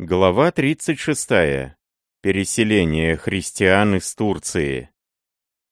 Глава 36. Переселение христиан из Турции.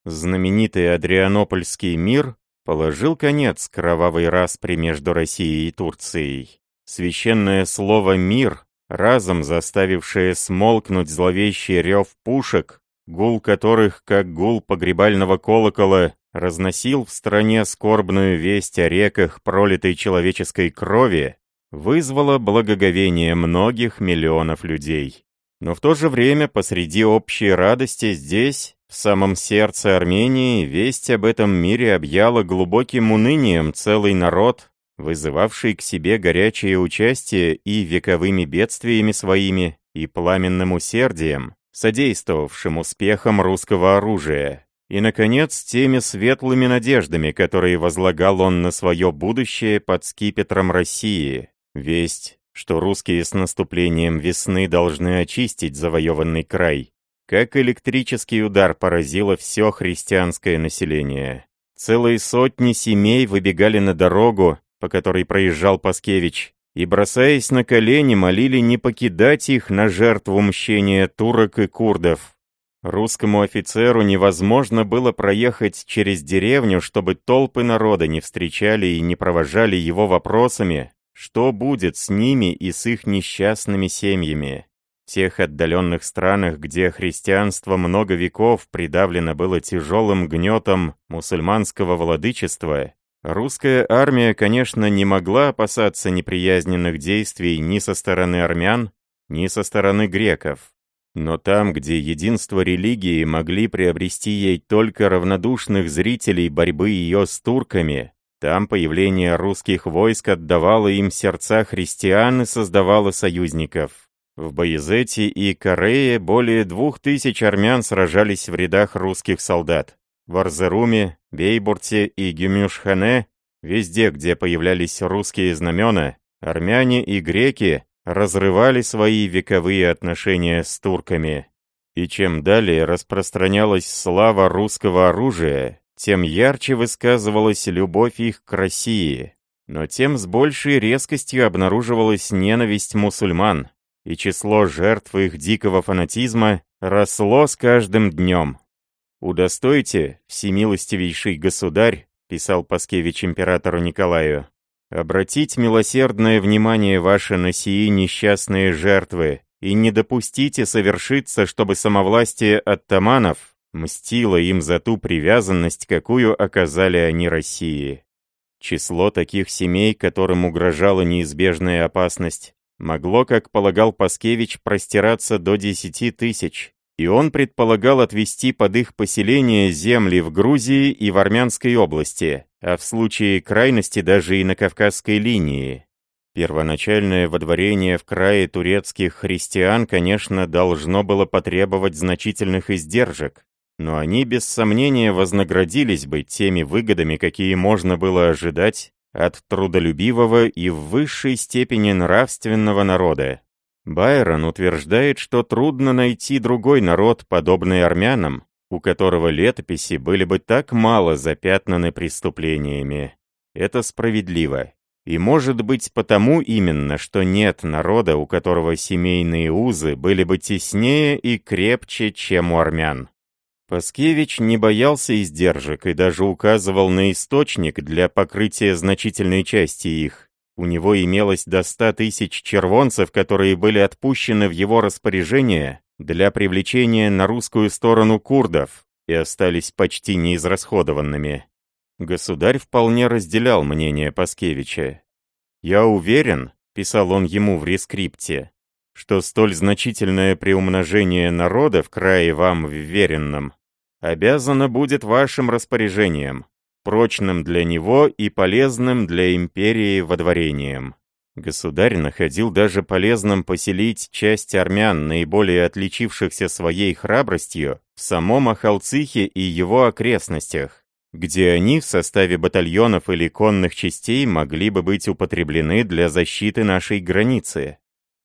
Знаменитый Адрианопольский мир положил конец кровавой распри между Россией и Турцией. Священное слово «мир», разом заставившее смолкнуть зловещий рев пушек, гул которых, как гул погребального колокола, разносил в стране скорбную весть о реках пролитой человеческой крови, вызвало благоговение многих миллионов людей. Но в то же время посреди общей радости здесь, в самом сердце Армении, весть об этом мире объяла глубоким унынием целый народ, вызывавший к себе горячее участие и вековыми бедствиями своими, и пламенным усердием, содействовавшим успехам русского оружия. И, наконец, теми светлыми надеждами, которые возлагал он на свое будущее под скипетром России, Весть, что русские с наступлением весны должны очистить завоеванный край, как электрический удар поразило все христианское население. Целые сотни семей выбегали на дорогу, по которой проезжал Паскевич, и, бросаясь на колени, молили не покидать их на жертву мщения турок и курдов. Русскому офицеру невозможно было проехать через деревню, чтобы толпы народа не встречали и не провожали его вопросами, что будет с ними и с их несчастными семьями? В тех отдаленных странах, где христианство много веков придавлено было тяжелым гнетом мусульманского владычества, русская армия, конечно, не могла опасаться неприязненных действий ни со стороны армян, ни со стороны греков. Но там, где единство религии могли приобрести ей только равнодушных зрителей борьбы ее с турками, там появление русских войск отдавало им сердца христиан и создавало союзников. В Боязете и Корее более двух тысяч армян сражались в рядах русских солдат. В Арзеруме, Бейбурте и Гюмюшхане, везде, где появлялись русские знамена, армяне и греки разрывали свои вековые отношения с турками. И чем далее распространялась слава русского оружия, тем ярче высказывалась любовь их к России, но тем с большей резкостью обнаруживалась ненависть мусульман, и число жертв их дикого фанатизма росло с каждым днем. «Удостойте, всемилостивейший государь», — писал Паскевич императору Николаю, «обратить милосердное внимание ваше на сии несчастные жертвы и не допустите совершиться, чтобы самовластие оттаманов мстила им за ту привязанность, какую оказали они России. Число таких семей, которым угрожала неизбежная опасность, могло, как полагал Паскевич, простираться до 10 тысяч, и он предполагал отвести под их поселение земли в Грузии и в Армянской области, а в случае крайности даже и на Кавказской линии. Первоначальное водворение в крае турецких христиан, конечно, должно было потребовать значительных издержек, но они без сомнения вознаградились бы теми выгодами, какие можно было ожидать от трудолюбивого и в высшей степени нравственного народа. Байрон утверждает, что трудно найти другой народ, подобный армянам, у которого летописи были бы так мало запятнаны преступлениями. Это справедливо. И может быть потому именно, что нет народа, у которого семейные узы были бы теснее и крепче, чем у армян. Паскевич не боялся издержек и даже указывал на источник для покрытия значительной части их. У него имелось до ста тысяч червонцев, которые были отпущены в его распоряжение для привлечения на русскую сторону курдов и остались почти неизрасходованными. Государь вполне разделял мнение Паскевича. «Я уверен», — писал он ему в рескрипте, что столь значительное приумножение народа в крае вам вверенном обязано будет вашим распоряжением, прочным для него и полезным для империи водворением. Государь находил даже полезным поселить часть армян, наиболее отличившихся своей храбростью, в самом Ахалцихе и его окрестностях, где они в составе батальонов или конных частей могли бы быть употреблены для защиты нашей границы.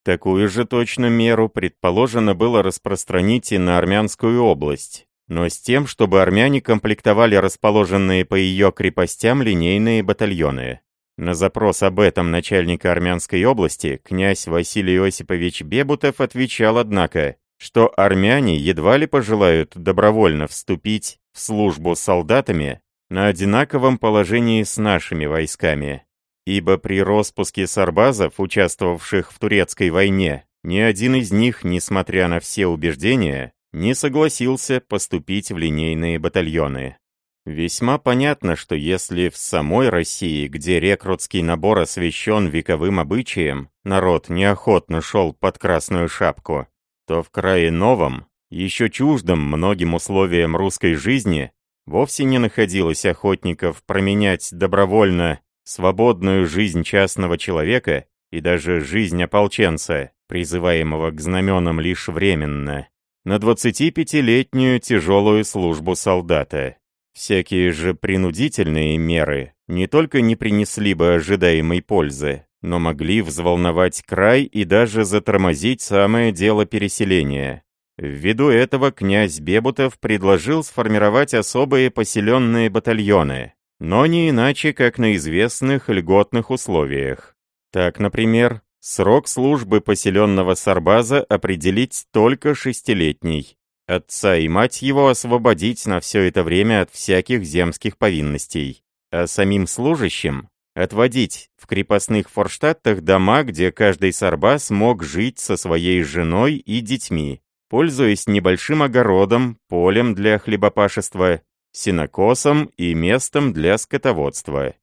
Такую же точно меру предположено было распространить и на Армянскую область, но с тем, чтобы армяне комплектовали расположенные по ее крепостям линейные батальоны. На запрос об этом начальника Армянской области князь Василий Осипович Бебутов отвечал, однако, что армяне едва ли пожелают добровольно вступить в службу солдатами на одинаковом положении с нашими войсками. Ибо при распуске сарбазов, участвовавших в турецкой войне, ни один из них, несмотря на все убеждения, не согласился поступить в линейные батальоны. Весьма понятно, что если в самой России, где рекрутский набор освящен вековым обычаем, народ неохотно шел под красную шапку, то в крае новом, еще чуждом многим условиям русской жизни, вовсе не находилось охотников променять добровольно свободную жизнь частного человека и даже жизнь ополченца, призываемого к знаменам лишь временно, на 25-летнюю тяжелую службу солдата. Всякие же принудительные меры не только не принесли бы ожидаемой пользы, но могли взволновать край и даже затормозить самое дело переселения. Ввиду этого князь Бебутов предложил сформировать особые поселенные батальоны, но не иначе, как на известных льготных условиях. Так, например, срок службы поселенного сарбаза определить только шестилетний, Отца и мать его освободить на все это время от всяких земских повинностей. А самим служащим отводить в крепостных форштадтах дома, где каждый сарбас мог жить со своей женой и детьми, пользуясь небольшим огородом, полем для хлебопашества, сенокосом и местом для скотоводства.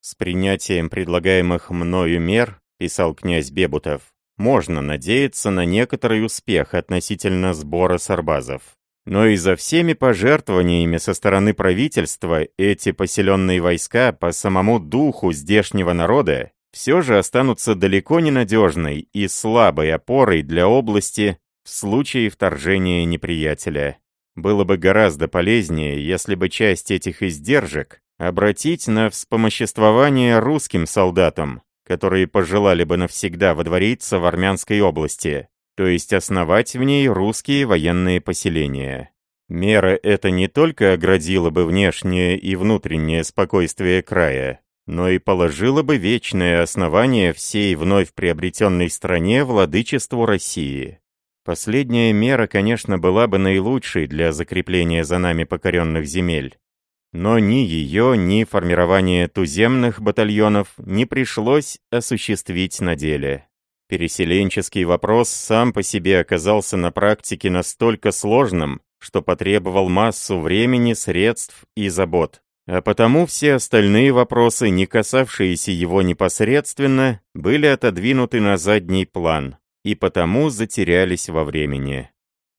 С принятием предлагаемых мною мер, писал князь Бебутов, можно надеяться на некоторый успех относительно сбора сарбазов. Но и за всеми пожертвованиями со стороны правительства эти поселенные войска по самому духу здешнего народа все же останутся далеко ненадежной и слабой опорой для области в случае вторжения неприятеля. Было бы гораздо полезнее, если бы часть этих издержек обратить на вспомоществование русским солдатам, которые пожелали бы навсегда водвориться в Армянской области, то есть основать в ней русские военные поселения. Мера эта не только оградила бы внешнее и внутреннее спокойствие края, но и положила бы вечное основание всей вновь приобретенной стране владычеству России. Последняя мера, конечно, была бы наилучшей для закрепления за нами покоренных земель, но ни ее, ни формирование туземных батальонов не пришлось осуществить на деле. Переселенческий вопрос сам по себе оказался на практике настолько сложным, что потребовал массу времени, средств и забот. А потому все остальные вопросы, не касавшиеся его непосредственно, были отодвинуты на задний план, и потому затерялись во времени.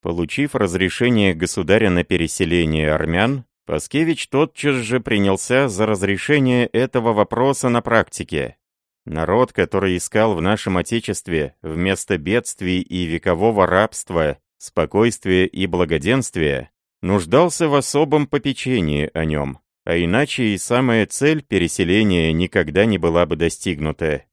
Получив разрешение государя на переселение армян, Паскевич тотчас же принялся за разрешение этого вопроса на практике. Народ, который искал в нашем Отечестве вместо бедствий и векового рабства спокойствие и благоденствие, нуждался в особом попечении о нем, а иначе и самая цель переселения никогда не была бы достигнута.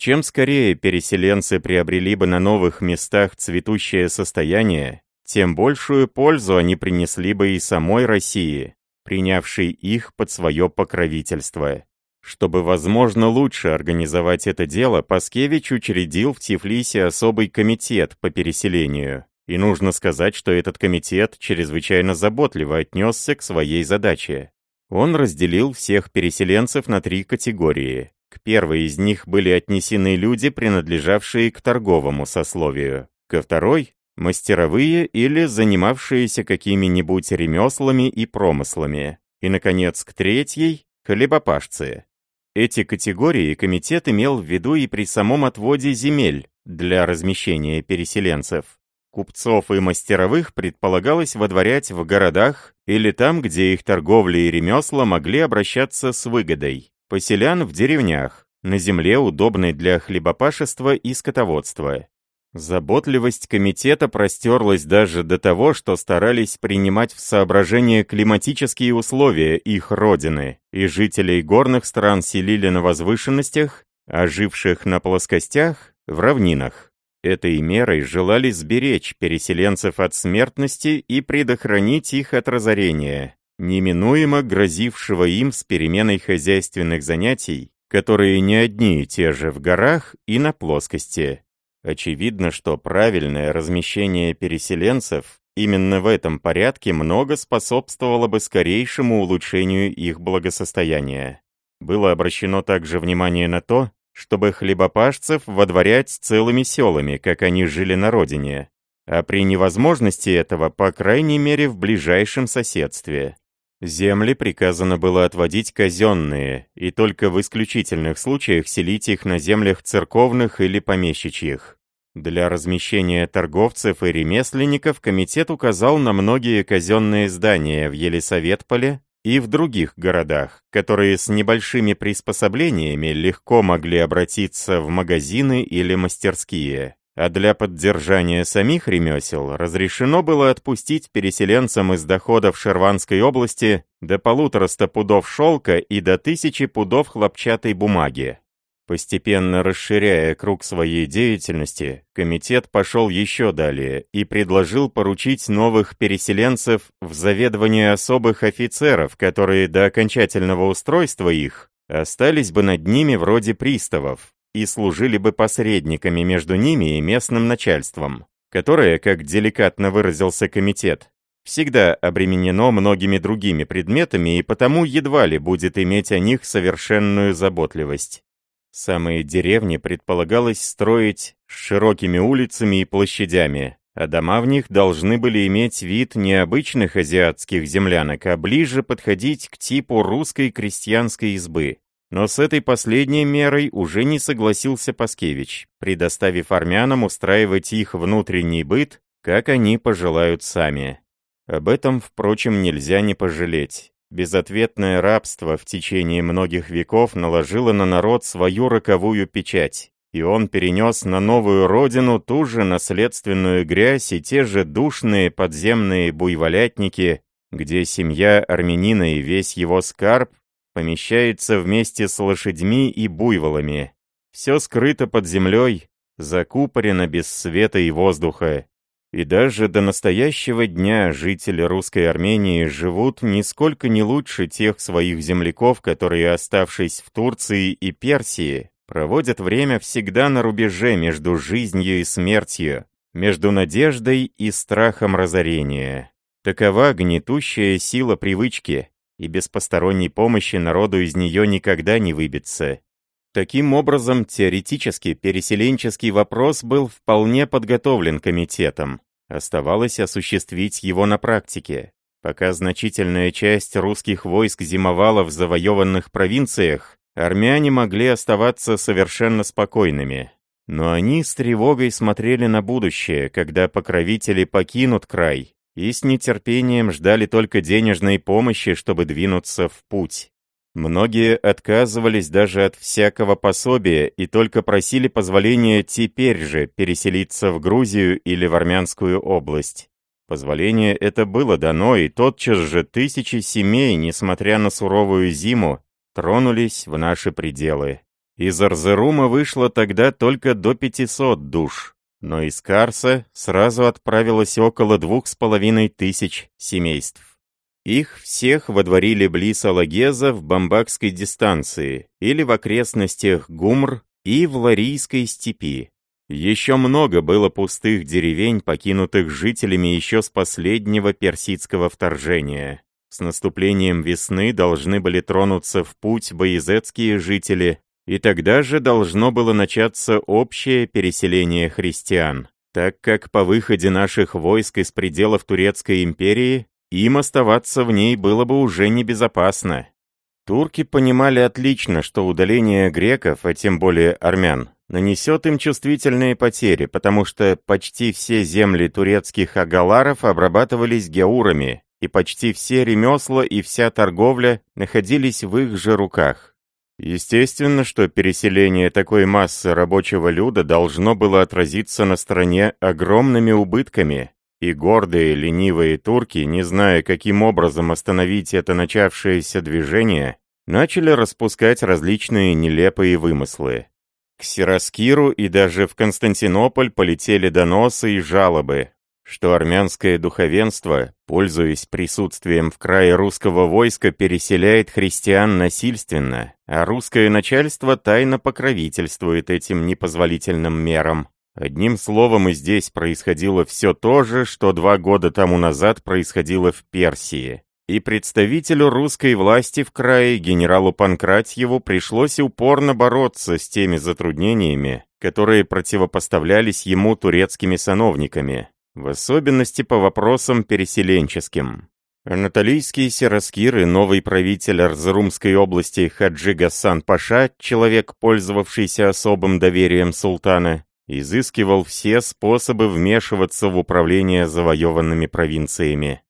Чем скорее переселенцы приобрели бы на новых местах цветущее состояние, тем большую пользу они принесли бы и самой России, принявший их под свое покровительство. Чтобы, возможно, лучше организовать это дело, Паскевич учредил в Тифлисе особый комитет по переселению. И нужно сказать, что этот комитет чрезвычайно заботливо отнесся к своей задаче. Он разделил всех переселенцев на три категории. К первой из них были отнесены люди, принадлежавшие к торговому сословию. Ко второй мастеровые или занимавшиеся какими-нибудь ремеслами и промыслами. И, наконец, к третьей – хлебопашцы. Эти категории комитет имел в виду и при самом отводе земель для размещения переселенцев. Купцов и мастеровых предполагалось водворять в городах или там, где их торговля и ремесла могли обращаться с выгодой. Поселян в деревнях, на земле, удобной для хлебопашества и скотоводства. Заботливость комитета простерлась даже до того, что старались принимать в соображение климатические условия их родины, и жителей горных стран селили на возвышенностях, а живших на плоскостях — в равнинах. Этой мерой желали сберечь переселенцев от смертности и предохранить их от разорения, неминуемо грозившего им с переменой хозяйственных занятий которые не одни и те же в горах и на плоскости. Очевидно, что правильное размещение переселенцев именно в этом порядке много способствовало бы скорейшему улучшению их благосостояния. Было обращено также внимание на то, чтобы хлебопашцев водворять целыми селами, как они жили на родине, а при невозможности этого, по крайней мере, в ближайшем соседстве. Земли приказано было отводить казенные, и только в исключительных случаях селить их на землях церковных или помещичьих. Для размещения торговцев и ремесленников комитет указал на многие казенные здания в Елисаветполе и в других городах, которые с небольшими приспособлениями легко могли обратиться в магазины или мастерские а для поддержания самих ремесел разрешено было отпустить переселенцам из доходов Шерванской области до полутораста пудов шелка и до тысячи пудов хлопчатой бумаги. Постепенно расширяя круг своей деятельности, комитет пошел еще далее и предложил поручить новых переселенцев в заведование особых офицеров, которые до окончательного устройства их остались бы над ними вроде приставов, и служили бы посредниками между ними и местным начальством, которое, как деликатно выразился комитет, всегда обременено многими другими предметами и потому едва ли будет иметь о них совершенную заботливость. Самые деревни предполагалось строить с широкими улицами и площадями, а дома в них должны были иметь вид необычных азиатских землянок, а ближе подходить к типу русской крестьянской избы. Но с этой последней мерой уже не согласился Паскевич, предоставив армянам устраивать их внутренний быт, как они пожелают сами. Об этом, впрочем, нельзя не пожалеть. Безответное рабство в течение многих веков наложило на народ свою роковую печать, и он перенес на новую родину ту же наследственную грязь и те же душные подземные буйволятники, где семья армянина и весь его скарб помещается вместе с лошадьми и буйволами. Все скрыто под землей, закупорено без света и воздуха. И даже до настоящего дня жители русской Армении живут нисколько не лучше тех своих земляков, которые, оставшись в Турции и Персии, проводят время всегда на рубеже между жизнью и смертью, между надеждой и страхом разорения. Такова гнетущая сила привычки, и без посторонней помощи народу из нее никогда не выбиться. Таким образом, теоретически переселенческий вопрос был вполне подготовлен комитетом. Оставалось осуществить его на практике. Пока значительная часть русских войск зимовала в завоеванных провинциях, армяне могли оставаться совершенно спокойными. Но они с тревогой смотрели на будущее, когда покровители покинут край, и с нетерпением ждали только денежной помощи, чтобы двинуться в путь. Многие отказывались даже от всякого пособия и только просили позволения теперь же переселиться в Грузию или в Армянскую область. Позволение это было дано, и тотчас же тысячи семей, несмотря на суровую зиму, тронулись в наши пределы. Из Арзерума вышло тогда только до 500 душ, но из Карса сразу отправилось около двух с половиной тысяч семейств. Их всех водворили близ Алагеза в Бамбакской дистанции или в окрестностях Гумр и в Ларийской степи. Еще много было пустых деревень, покинутых жителями еще с последнего персидского вторжения. С наступлением весны должны были тронуться в путь боязетские жители, и тогда же должно было начаться общее переселение христиан, так как по выходе наших войск из пределов Турецкой империи им оставаться в ней было бы уже небезопасно. Турки понимали отлично, что удаление греков, а тем более армян, нанесет им чувствительные потери, потому что почти все земли турецких агаларов обрабатывались геурами, и почти все ремесла и вся торговля находились в их же руках. Естественно, что переселение такой массы рабочего люда должно было отразиться на стране огромными убытками, и гордые ленивые турки, не зная, каким образом остановить это начавшееся движение, начали распускать различные нелепые вымыслы. К Сираскиру и даже в Константинополь полетели доносы и жалобы, что армянское духовенство, пользуясь присутствием в крае русского войска, переселяет христиан насильственно, а русское начальство тайно покровительствует этим непозволительным мерам. Одним словом, и здесь происходило все то же, что два года тому назад происходило в Персии. И представителю русской власти в крае, генералу Панкратьеву, пришлось упорно бороться с теми затруднениями, которые противопоставлялись ему турецкими сановниками в особенности по вопросам переселенческим. Анатолийский Сираскир и новый правитель Арзрумской области Хаджи Гасан Паша, человек, пользовавшийся особым доверием султана, изыскивал все способы вмешиваться в управление завоеванными провинциями.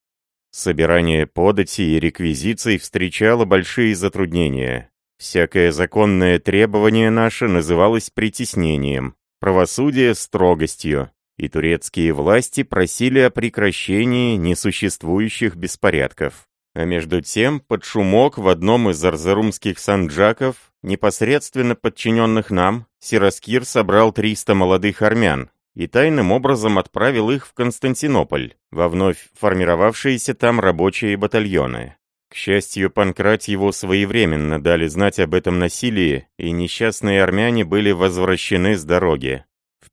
Собирание подати и реквизиций встречало большие затруднения. Всякое законное требование наше называлось притеснением, правосудие – строгостью, и турецкие власти просили о прекращении несуществующих беспорядков. А между тем, под шумок в одном из арзарумских санджаков, непосредственно подчиненных нам, Сираскир собрал 300 молодых армян и тайным образом отправил их в Константинополь, во вновь формировавшиеся там рабочие батальоны. К счастью, Панкратьеву своевременно дали знать об этом насилии, и несчастные армяне были возвращены с дороги.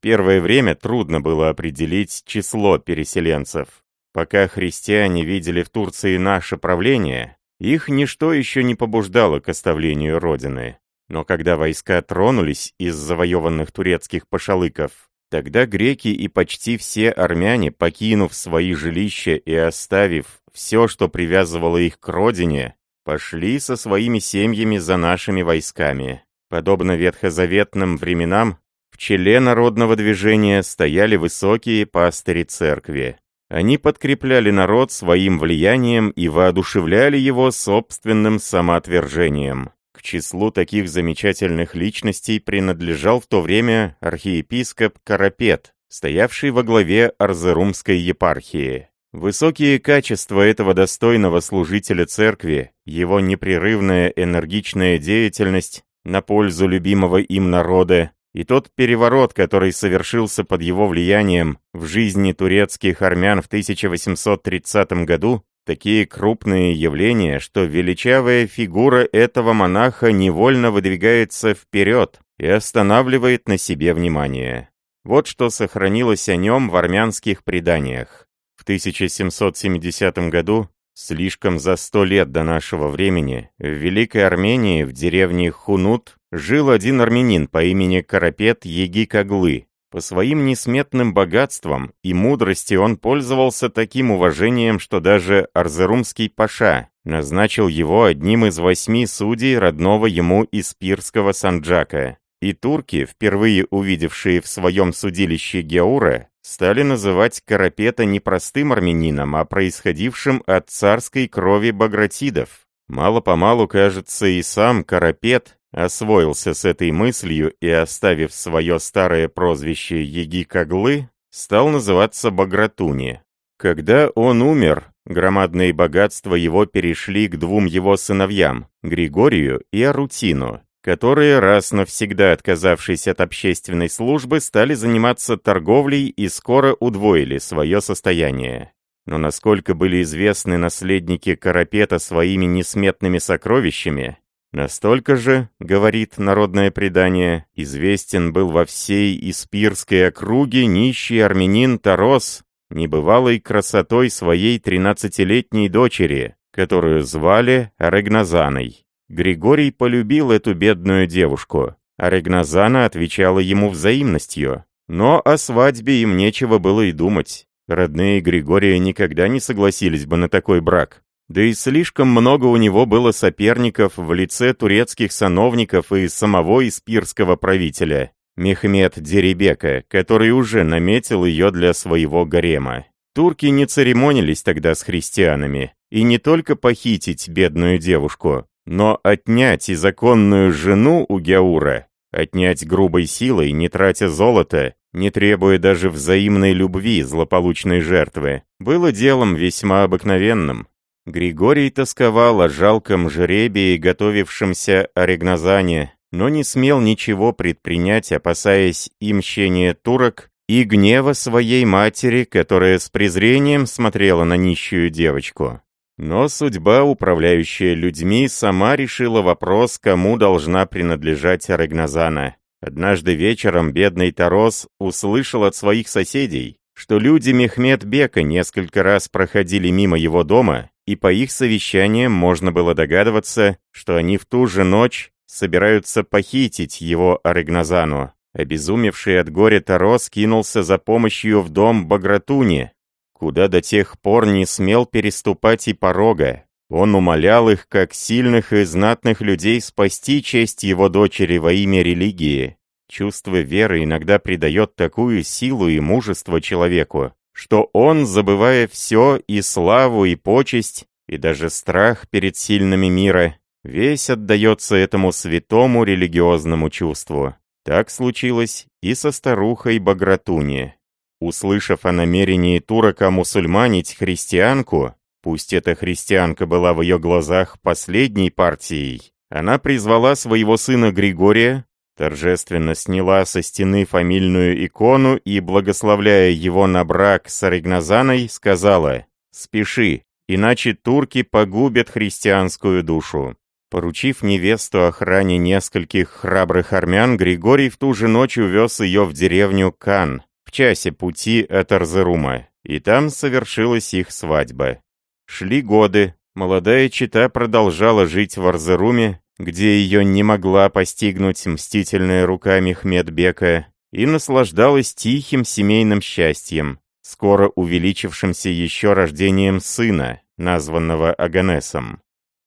Первое время трудно было определить число переселенцев. Пока христиане видели в Турции наше правление, их ничто еще не побуждало к оставлению родины. Но когда войска тронулись из завоеванных турецких пошалыков, тогда греки и почти все армяне, покинув свои жилища и оставив все, что привязывало их к родине, пошли со своими семьями за нашими войсками. Подобно ветхозаветным временам, в челе народного движения стояли высокие пастыри церкви. Они подкрепляли народ своим влиянием и воодушевляли его собственным самоотвержением. К числу таких замечательных личностей принадлежал в то время архиепископ Карапет, стоявший во главе Арзерумской епархии. Высокие качества этого достойного служителя церкви, его непрерывная энергичная деятельность на пользу любимого им народа и тот переворот, который совершился под его влиянием в жизни турецких армян в 1830 году, такие крупные явления, что величавая фигура этого монаха невольно выдвигается вперед и останавливает на себе внимание. Вот что сохранилось о нем в армянских преданиях. В 1770 году, слишком за сто лет до нашего времени, в Великой Армении в деревне Хунут жил один армянин по имени Карапет Егикаглы. По своим несметным богатствам и мудрости он пользовался таким уважением, что даже Арзерумский паша назначил его одним из восьми судей родного ему Испирского Санджака. И турки, впервые увидевшие в своем судилище Геура, стали называть Карапета не простым армянином, а происходившим от царской крови багратидов. Мало-помалу, кажется, и сам Карапет освоился с этой мыслью и, оставив свое старое прозвище Еги-Коглы, стал называться Багратуни. Когда он умер, громадные богатства его перешли к двум его сыновьям, Григорию и Арутину, которые, раз навсегда отказавшись от общественной службы, стали заниматься торговлей и скоро удвоили свое состояние. Но насколько были известны наследники Карапета своими несметными сокровищами, Настолько же, говорит народное предание, известен был во всей Испирской округе нищий армянин Тарос, небывалой красотой своей тринадцатилетней дочери, которую звали Арегназаной. Григорий полюбил эту бедную девушку. Арегназана отвечала ему взаимностью. Но о свадьбе им нечего было и думать. Родные Григория никогда не согласились бы на такой брак. Да и слишком много у него было соперников в лице турецких сановников и самого испирского правителя, Мехмед Деребека, который уже наметил ее для своего гарема. Турки не церемонились тогда с христианами, и не только похитить бедную девушку, но отнять и законную жену у Геура, отнять грубой силой, не тратя золота, не требуя даже взаимной любви злополучной жертвы, было делом весьма обыкновенным. Григорий тосковал о жалком жребии, готовившемся о Регназане, но не смел ничего предпринять, опасаясь и мщения турок, и гнева своей матери, которая с презрением смотрела на нищую девочку. Но судьба, управляющая людьми, сама решила вопрос, кому должна принадлежать Арагназана. Однажды вечером бедный Тарос услышал от своих соседей, что люди Мехмед-бека несколько раз проходили мимо его дома, и по их совещаниям можно было догадываться, что они в ту же ночь собираются похитить его Арыгназану. Обезумевший от горя Тарос кинулся за помощью в дом Багратуни, куда до тех пор не смел переступать и порога. Он умолял их, как сильных и знатных людей, спасти честь его дочери во имя религии. Чувство веры иногда придает такую силу и мужество человеку, что он, забывая все, и славу, и почесть, и даже страх перед сильными мира, весь отдается этому святому религиозному чувству. Так случилось и со старухой Багратуни. Услышав о намерении турока мусульманить христианку, пусть эта христианка была в ее глазах последней партией, она призвала своего сына Григория, торжественно сняла со стены фамильную икону и, благословляя его на брак с Аригназаной, сказала «Спеши, иначе турки погубят христианскую душу». Поручив невесту охране нескольких храбрых армян, Григорий в ту же ночь увез ее в деревню Кан, в часе пути от Арзерума, и там совершилась их свадьба. Шли годы, молодая чита продолжала жить в Арзеруме, где ее не могла постигнуть мстительная рука Мехмедбека, и наслаждалась тихим семейным счастьем, скоро увеличившимся еще рождением сына, названного Аганесом.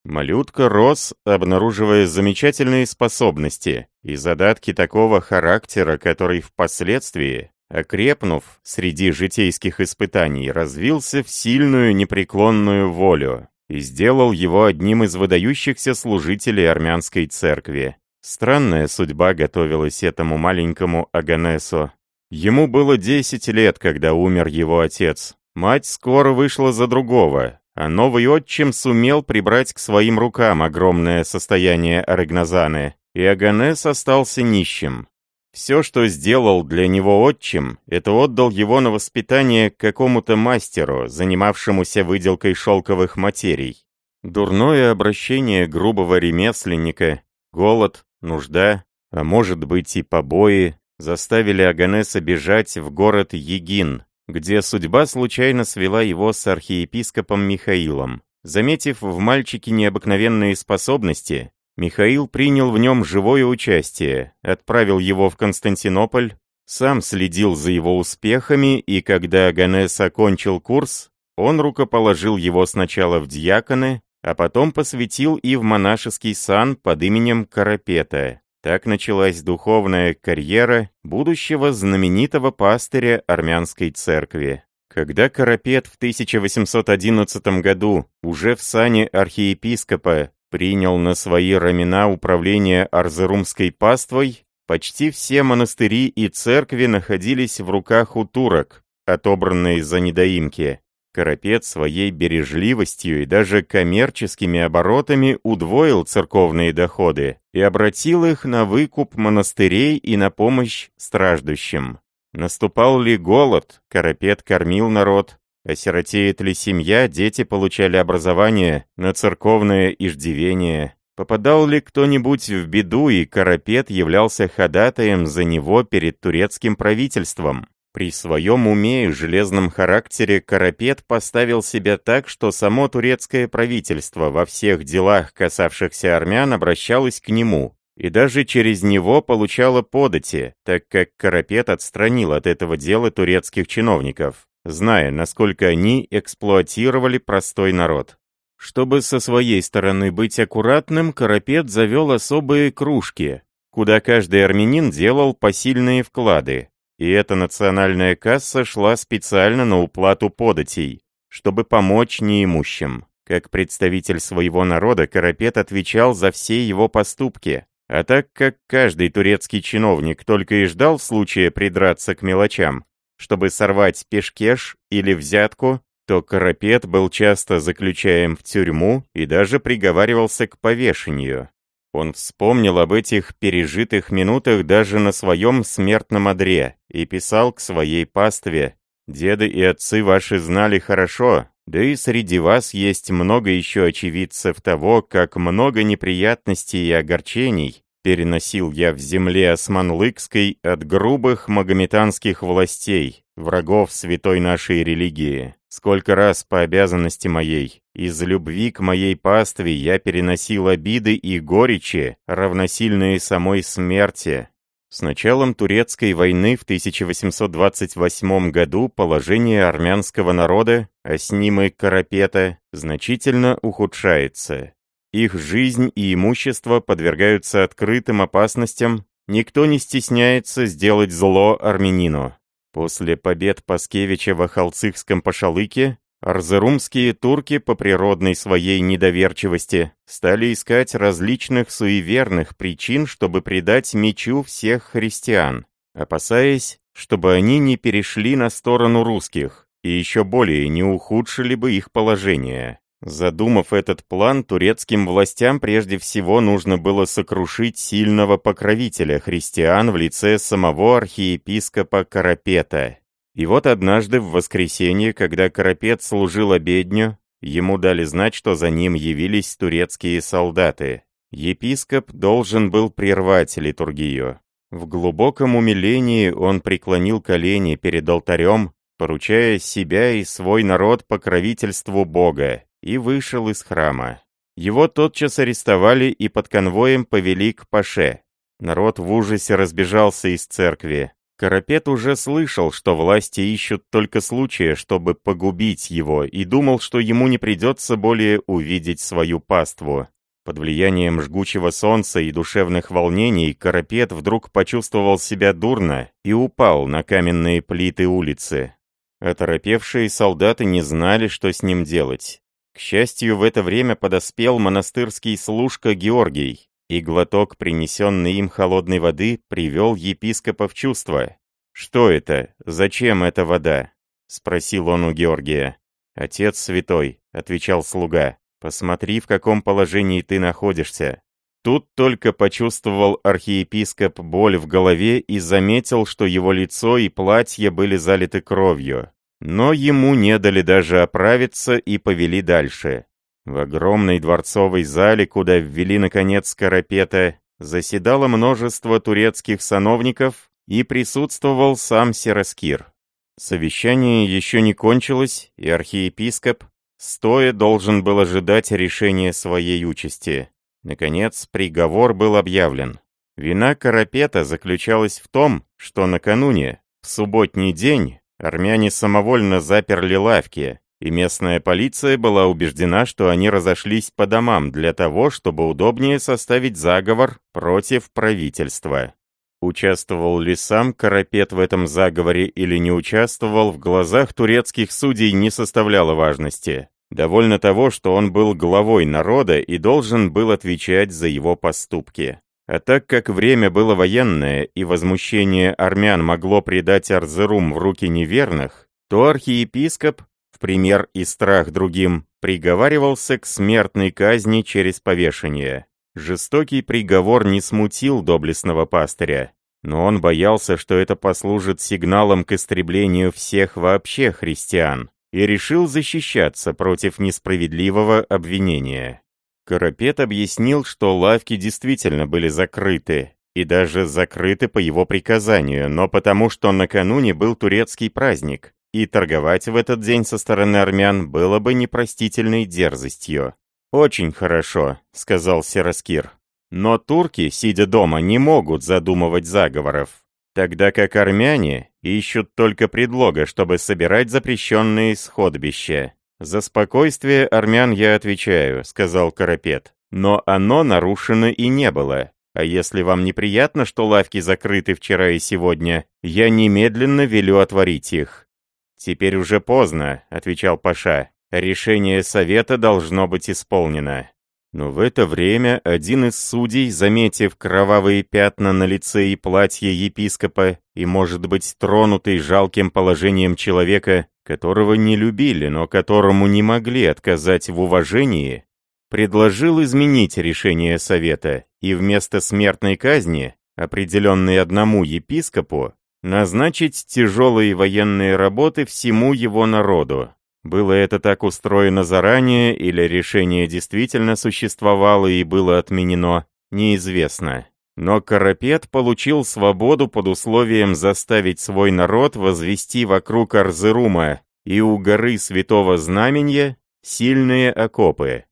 Малютка рос, обнаруживая замечательные способности и задатки такого характера, который впоследствии, окрепнув среди житейских испытаний, развился в сильную непреклонную волю, и сделал его одним из выдающихся служителей армянской церкви. Странная судьба готовилась этому маленькому Аганесу. Ему было 10 лет, когда умер его отец. Мать скоро вышла за другого, а новый отчим сумел прибрать к своим рукам огромное состояние Арагназаны, и Аганес остался нищим. Все, что сделал для него отчим, это отдал его на воспитание какому-то мастеру, занимавшемуся выделкой шелковых материй. Дурное обращение грубого ремесленника, голод, нужда, а может быть и побои, заставили Аганеса бежать в город Егин, где судьба случайно свела его с архиепископом Михаилом. Заметив в мальчике необыкновенные способности, Михаил принял в нем живое участие, отправил его в Константинополь, сам следил за его успехами, и когда Ганес окончил курс, он рукоположил его сначала в дьяконы, а потом посвятил и в монашеский сан под именем Карапета. Так началась духовная карьера будущего знаменитого пастыря армянской церкви. Когда Карапет в 1811 году, уже в сане архиепископа, принял на свои рамена управление Арзерумской паствой, почти все монастыри и церкви находились в руках у турок, отобранные за недоимки. Карапет своей бережливостью и даже коммерческими оборотами удвоил церковные доходы и обратил их на выкуп монастырей и на помощь страждущим. Наступал ли голод, Карапет кормил народ, Осиротеет ли семья, дети получали образование на церковное иждивение. Попадал ли кто-нибудь в беду, и Карапет являлся ходатаем за него перед турецким правительством. При своем уме и железном характере Карапет поставил себя так, что само турецкое правительство во всех делах, касавшихся армян, обращалось к нему, и даже через него получало подати, так как Карапет отстранил от этого дела турецких чиновников зная, насколько они эксплуатировали простой народ. Чтобы со своей стороны быть аккуратным, Карапет завел особые кружки, куда каждый армянин делал посильные вклады, и эта национальная касса шла специально на уплату податей, чтобы помочь неимущим. Как представитель своего народа, Карапет отвечал за все его поступки, а так как каждый турецкий чиновник только и ждал случая придраться к мелочам, чтобы сорвать пешкеш или взятку, то Карапет был часто заключаем в тюрьму и даже приговаривался к повешению. Он вспомнил об этих пережитых минутах даже на своем смертном одре и писал к своей пастве «Деды и отцы ваши знали хорошо, да и среди вас есть много еще очевидцев того, как много неприятностей и огорчений переносил я в земле Османлыкской от грубых магометанских властей, врагов святой нашей религии. Сколько раз по обязанности моей, из любви к моей пастве я переносил обиды и горечи, равносильные самой смерти. С началом турецкой войны в 1828 году положение армянского народа, а с ним и Карапета, значительно ухудшается. Их жизнь и имущество подвергаются открытым опасностям, никто не стесняется сделать зло армянину. После побед Паскевича в Ахалцихском Пашалыке, арзерумские турки по природной своей недоверчивости стали искать различных суеверных причин, чтобы предать мечу всех христиан, опасаясь, чтобы они не перешли на сторону русских и еще более не ухудшили бы их положение. Задумав этот план, турецким властям прежде всего нужно было сокрушить сильного покровителя христиан в лице самого архиепископа Карапета. И вот однажды в воскресенье, когда Карапет служил обедню, ему дали знать, что за ним явились турецкие солдаты. Епископ должен был прервать литургию. В глубоком умилении он преклонил колени перед алтарем, поручая себя и свой народ покровительству Бога, и вышел из храма. Его тотчас арестовали и под конвоем повели к Паше. Народ в ужасе разбежался из церкви. Карапет уже слышал, что власти ищут только случая, чтобы погубить его, и думал, что ему не придется более увидеть свою паству. Под влиянием жгучего солнца и душевных волнений Карапет вдруг почувствовал себя дурно и упал на каменные плиты улицы. Оторопевшие солдаты не знали, что с ним делать. Счастью, в это время подоспел монастырский служка Георгий, и глоток принесенной им холодной воды привел епископа в чувство. «Что это? Зачем эта вода?» — спросил он у Георгия. «Отец святой», — отвечал слуга, — «посмотри, в каком положении ты находишься». Тут только почувствовал архиепископ боль в голове и заметил, что его лицо и платье были залиты кровью. Но ему не дали даже оправиться и повели дальше. В огромной дворцовой зале, куда ввели, наконец, Карапета, заседало множество турецких сановников и присутствовал сам Сераскир. Совещание еще не кончилось, и архиепископ, стоя, должен был ожидать решения своей участи. Наконец, приговор был объявлен. Вина Карапета заключалась в том, что накануне, в субботний день, Армяне самовольно заперли лавки, и местная полиция была убеждена, что они разошлись по домам для того, чтобы удобнее составить заговор против правительства. Участвовал ли сам Карапет в этом заговоре или не участвовал, в глазах турецких судей не составляло важности. Довольно того, что он был главой народа и должен был отвечать за его поступки. А так как время было военное и возмущение армян могло предать Арзерум в руки неверных, то архиепископ, в пример и страх другим, приговаривался к смертной казни через повешение. Жестокий приговор не смутил доблестного пастыря, но он боялся, что это послужит сигналом к истреблению всех вообще христиан, и решил защищаться против несправедливого обвинения. Карапет объяснил, что лавки действительно были закрыты, и даже закрыты по его приказанию, но потому что накануне был турецкий праздник, и торговать в этот день со стороны армян было бы непростительной дерзостью. «Очень хорошо», — сказал Сераскир. «Но турки, сидя дома, не могут задумывать заговоров, тогда как армяне ищут только предлога, чтобы собирать запрещенные сходбища. «За спокойствие армян я отвечаю», — сказал Карапет. «Но оно нарушено и не было. А если вам неприятно, что лавки закрыты вчера и сегодня, я немедленно велю отворить их». «Теперь уже поздно», — отвечал Паша. «Решение совета должно быть исполнено». Но в это время один из судей, заметив кровавые пятна на лице и платье епископа, и, может быть, тронутый жалким положением человека, которого не любили, но которому не могли отказать в уважении, предложил изменить решение Совета и вместо смертной казни, определенной одному епископу, назначить тяжелые военные работы всему его народу. Было это так устроено заранее, или решение действительно существовало и было отменено, неизвестно. Но Карапет получил свободу под условием заставить свой народ возвести вокруг Арзерума и у горы Святого Знамения сильные окопы.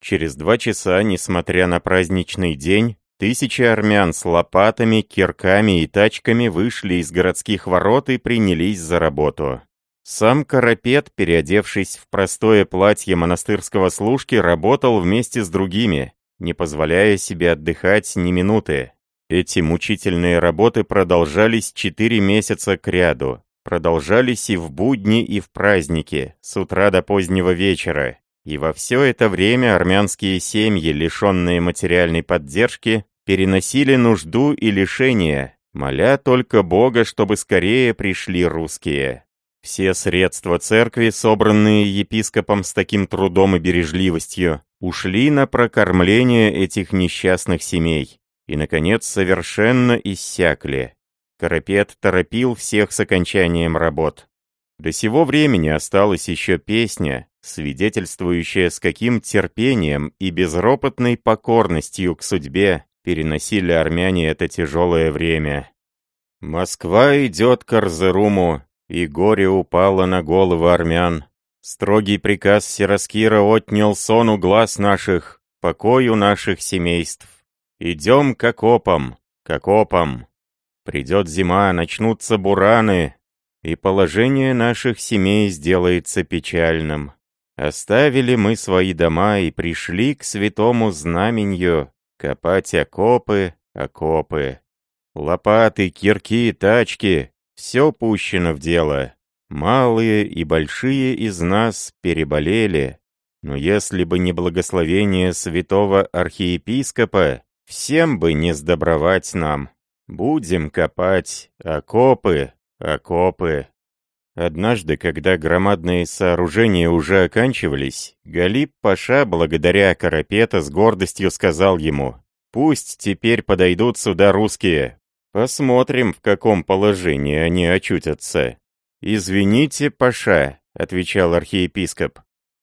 Через два часа, несмотря на праздничный день, тысячи армян с лопатами, кирками и тачками вышли из городских ворот и принялись за работу. Сам Карапет, переодевшись в простое платье монастырского служки, работал вместе с другими, не позволяя себе отдыхать ни минуты. Эти мучительные работы продолжались четыре месяца кряду, продолжались и в будни, и в праздники, с утра до позднего вечера. И во все это время армянские семьи, лишенные материальной поддержки, переносили нужду и лишения, моля только Бога, чтобы скорее пришли русские. Все средства церкви, собранные епископом с таким трудом и бережливостью, ушли на прокормление этих несчастных семей и, наконец, совершенно иссякли. Карапет торопил всех с окончанием работ. До сего времени осталась еще песня, свидетельствующая, с каким терпением и безропотной покорностью к судьбе переносили армяне это тяжелое время. «Москва идет к Арзеруму, и горе упало на головы армян. Строгий приказ Сираскира отнял сон у глаз наших, покою наших семейств. Идем к окопам, к окопам. Придет зима, начнутся бураны, и положение наших семей сделается печальным. Оставили мы свои дома и пришли к святому знаменью копать окопы, окопы. Лопаты, кирки, тачки все пущено в дело. Малые и большие из нас переболели. Но если бы не благословение святого архиепископа, всем бы не сдобровать нам. Будем копать окопы, окопы. Однажды, когда громадные сооружения уже оканчивались, Галиб Паша, благодаря Карапета, с гордостью сказал ему, «Пусть теперь подойдут сюда русские, Посмотрим, в каком положении они очутятся. «Извините, Паша», — отвечал архиепископ,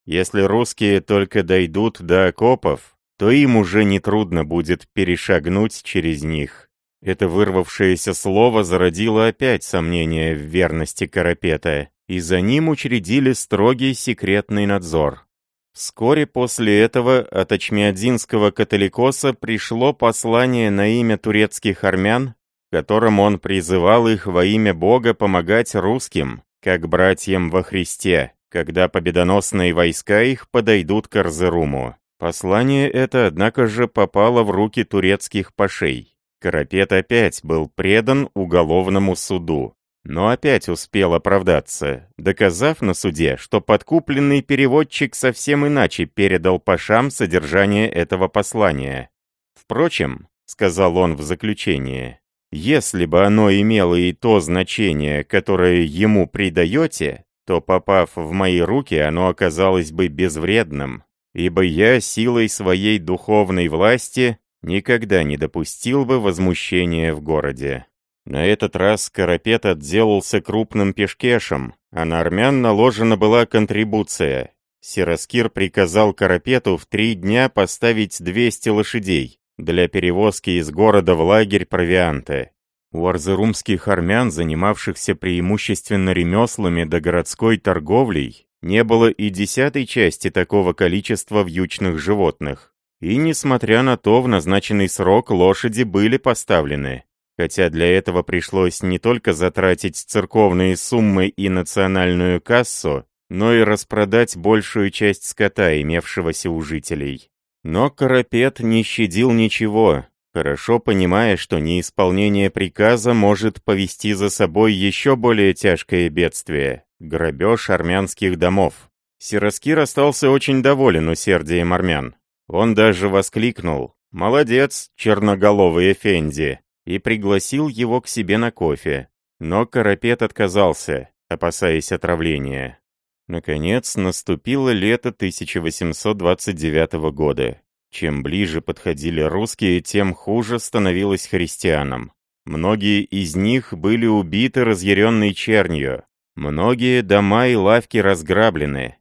«если русские только дойдут до окопов, то им уже нетрудно будет перешагнуть через них». Это вырвавшееся слово зародило опять сомнение в верности Карапета, и за ним учредили строгий секретный надзор. Вскоре после этого от Ачмиадзинского католикоса пришло послание на имя турецких армян которым он призывал их во имя Бога помогать русским, как братьям во Христе, когда победоносные войска их подойдут к Арзеруму. Послание это, однако же, попало в руки турецких пашей. Карапет опять был предан уголовному суду, но опять успел оправдаться, доказав на суде, что подкупленный переводчик совсем иначе передал пашам содержание этого послания. «Впрочем», — сказал он в заключение, если бы оно имело и то значение, которое ему придаете, то, попав в мои руки, оно оказалось бы безвредным, ибо я силой своей духовной власти никогда не допустил бы возмущения в городе. На этот раз Карапет отделался крупным пешкешем, а на армян наложена была контрибуция. Сираскир приказал Карапету в три дня поставить 200 лошадей, для перевозки из города в лагерь провианта. У арзерумских армян, занимавшихся преимущественно ремеслами да городской торговлей, не было и десятой части такого количества вьючных животных. И, несмотря на то, в назначенный срок лошади были поставлены, хотя для этого пришлось не только затратить церковные суммы и национальную кассу, но и распродать большую часть скота, имевшегося у жителей. Но Карапет не щадил ничего, хорошо понимая, что неисполнение приказа может повести за собой еще более тяжкое бедствие – грабеж армянских домов. Сираскир остался очень доволен усердием армян. Он даже воскликнул «Молодец, черноголовый Эфенди!» и пригласил его к себе на кофе. Но Карапет отказался, опасаясь отравления. Наконец, наступило лето 1829 года. Чем ближе подходили русские, тем хуже становилось христианам. Многие из них были убиты разъяренной чернью. Многие дома и лавки разграблены.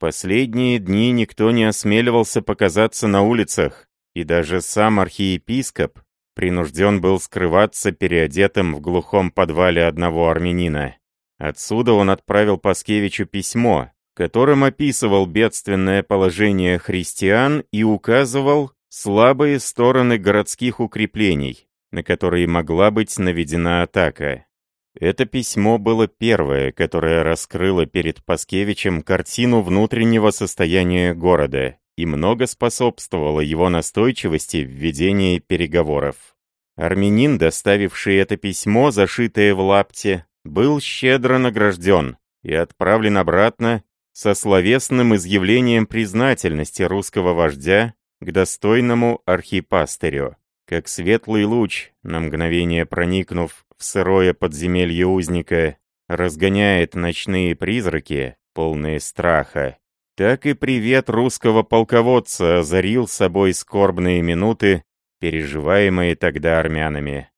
Последние дни никто не осмеливался показаться на улицах, и даже сам архиепископ принужден был скрываться переодетым в глухом подвале одного армянина. Отсюда он отправил Паскевичу письмо, которым описывал бедственное положение христиан и указывал слабые стороны городских укреплений, на которые могла быть наведена атака. Это письмо было первое, которое раскрыло перед Паскевичем картину внутреннего состояния города и много способствовало его настойчивости в ведении переговоров. Армянин, доставивший это письмо, зашитое в лапте, был щедро награжден и отправлен обратно со словесным изъявлением признательности русского вождя к достойному архипастырю. Как светлый луч, на мгновение проникнув в сырое подземелье узника, разгоняет ночные призраки, полные страха, так и привет русского полководца озарил собой скорбные минуты, переживаемые тогда армянами.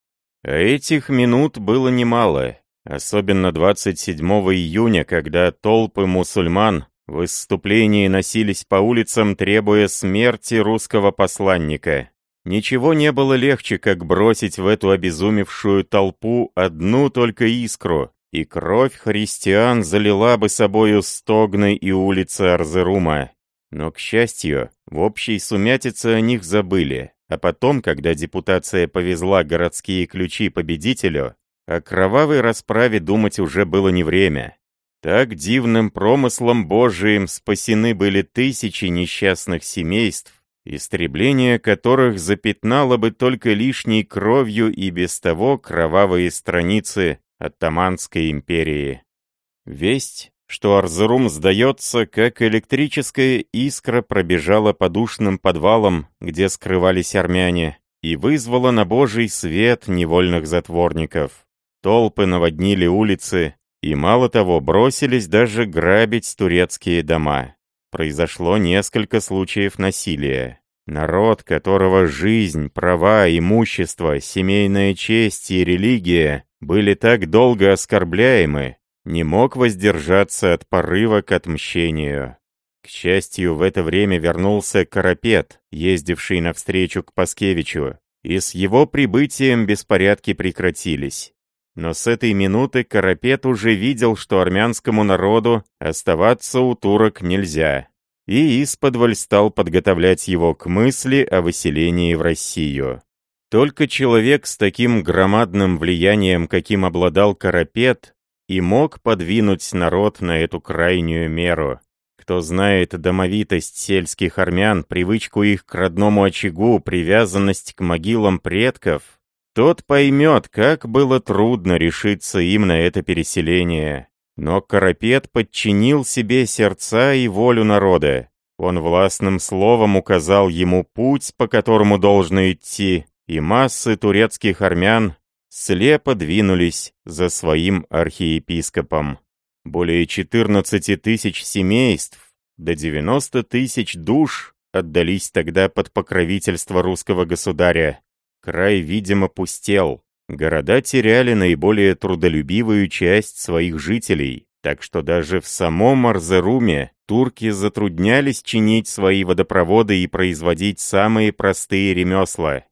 А этих минут было немало, особенно 27 июня, когда толпы мусульман в выступлении носились по улицам, требуя смерти русского посланника. Ничего не было легче, как бросить в эту обезумевшую толпу одну только искру, и кровь христиан залила бы собою стогны и улицы Арзерума. Но, к счастью, в общей сумятице о них забыли, а потом, когда депутация повезла городские ключи победителю, о кровавой расправе думать уже было не время. Так дивным промыслом Божиим спасены были тысячи несчастных семейств, истребление которых запятнало бы только лишней кровью и без того кровавые страницы Оттаманской империи. Весть, что Арзрум сдается, как электрическая искра пробежала по душным подвалам, где скрывались армяне, и вызвала на божий свет невольных затворников. Толпы наводнили улицы, и мало того, бросились даже грабить турецкие дома произошло несколько случаев насилия. Народ, которого жизнь, права, имущество, семейная честь и религия были так долго оскорбляемы, не мог воздержаться от порыва к отмщению. К счастью, в это время вернулся Карапет, ездивший навстречу к Паскевичу, и с его прибытием беспорядки прекратились. Но с этой минуты Карапет уже видел, что армянскому народу оставаться у турок нельзя, и исподволь стал подготовлять его к мысли о выселении в Россию. Только человек с таким громадным влиянием, каким обладал Карапет, и мог подвинуть народ на эту крайнюю меру. Кто знает домовитость сельских армян, привычку их к родному очагу, привязанность к могилам предков, тот поймет, как было трудно решиться им на это переселение. Но Карапет подчинил себе сердца и волю народа. Он властным словом указал ему путь, по которому должно идти, и массы турецких армян слепо двинулись за своим архиепископом. Более 14 тысяч семейств, до 90 тысяч душ отдались тогда под покровительство русского государя. Край, видимо, пустел. Города теряли наиболее трудолюбивую часть своих жителей, так что даже в самом Арзеруме турки затруднялись чинить свои водопроводы и производить самые простые ремесла.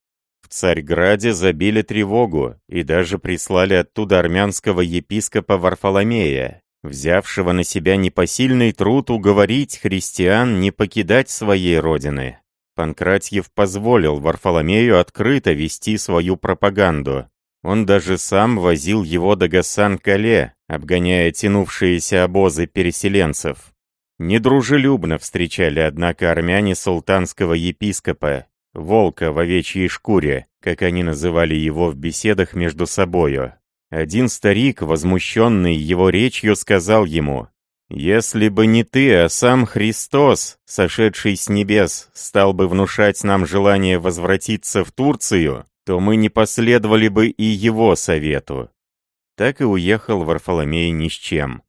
В Царьграде забили тревогу и даже прислали оттуда армянского епископа Варфоломея, взявшего на себя непосильный труд уговорить христиан не покидать своей родины. Панкратьев позволил Варфоломею открыто вести свою пропаганду. Он даже сам возил его до Гасан-Кале, обгоняя тянувшиеся обозы переселенцев. Недружелюбно встречали, однако, армяне султанского епископа, волка в овечьей шкуре, как они называли его в беседах между собою. Один старик, возмущенный его речью, сказал ему, если бы не ты, а сам Христос, сошедший с небес, стал бы внушать нам желание возвратиться в Турцию, то мы не последовали бы и его совету. Так и уехал Варфоломей ни с чем.